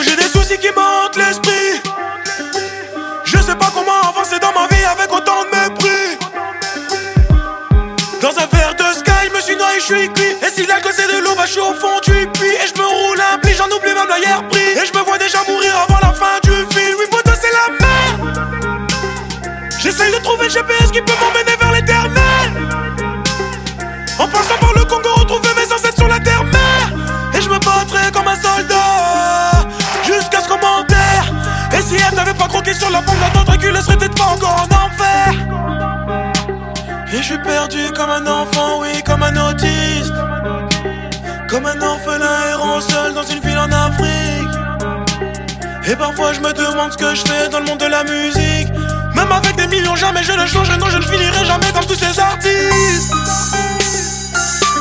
J'ai des soucis qui montent l'esprit. Je sais pas comment avancer dans ma vie avec autant de mépris. Dans un verre de sky, me suis noyé, je suis cuit. Et je me vois déjà mourir avant la fin du film. Oui, poteau, c'est la merde. J'essaye de trouver GPS qui peut m'emmener vers l'éternel. En passant par le Congo, retrouver mes ancêtres sur la terre-mère. Et je me battrai comme un soldat jusqu'à ce commentaire. Et si elle n'avait pas croqué sur la pompe d'un ventricule, elle serait peut-être pas encore en enfer. Et je suis perdu comme un enfant, oui, comme un autiste. Comme un orphelin errant seul dans une ville en Afrique. Et parfois je me demande ce que je fais dans le monde de la musique. Même avec des millions, jamais je ne changerai, non, je ne finirai jamais comme tous ces artistes.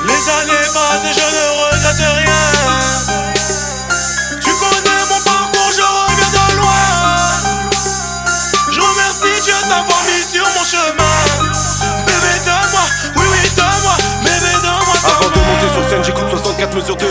Les années passent et je ne regrette rien. Tu connais mon parcours, je reviens de loin. Je remercie Dieu d'avoir mis sur mon chemin. Bébé, donne-moi, oui, oui, donne-moi. Bébé, donne-moi, Avant de monter sur scène, j'écoute 64 mesures de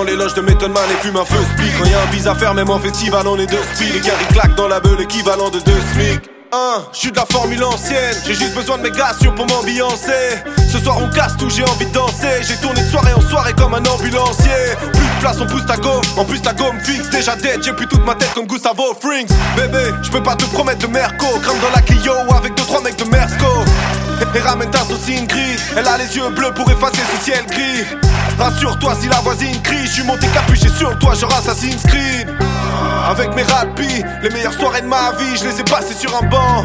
dans les loges de Method Man et fume un feu speak. Quand y un bis à faire, même en festival, on est deux speed. Les gars, ils claquent dans la beule, l'équivalent de deux SMIC. Hein, je suis de la formule ancienne, j'ai juste besoin de mes gations pour m'ambiancer. Ce soir on casse tout, j'ai envie de danser. J'ai tourné de soirée en soirée comme un ambulancier. Plus de place, on pousse ta gomme. En plus ta gomme fixe, déjà dead, j'ai plus toute ma tête comme Gustavo Frings. Bébé, je peux pas te promettre de Merco. Crame dans la Clio avec deux trois mecs de Mersco. Et ramène ta saucine gris Elle a les yeux bleus pour effacer ce ciel gris. Rassure-toi si la voisine crie. Je suis monté capuché sur toi genre Assassin's Creed. Avec mes rapis Les meilleures soirées de ma vie Je les ai passées sur un banc.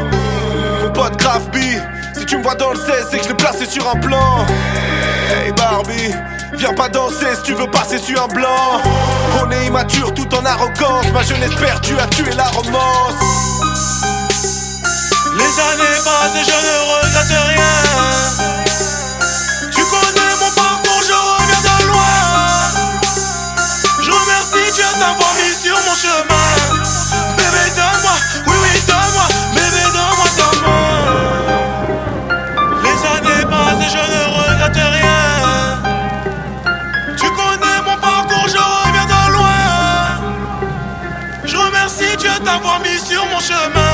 Mon pote grave B. Si tu me vois dans le 16 c'est que je l'ai placé sur un plan. Hey Barbie Viens pas danser si tu veux passer sur un blanc. On est immature tout en arrogance. Ma jeunesse perdue a tué la romance. Les années passent et je ne Tu connais mon parcours, je reviens de loin. Je remercie Dieu d'avoir mis sur mon chemin. Bébé, donne-moi, oui, oui, donne-moi. Bébé, donne-moi, donne-moi. Les années passent et je ne regrette rien. Tu connais mon parcours, je reviens de loin. Je remercie Dieu d'avoir mis sur mon chemin.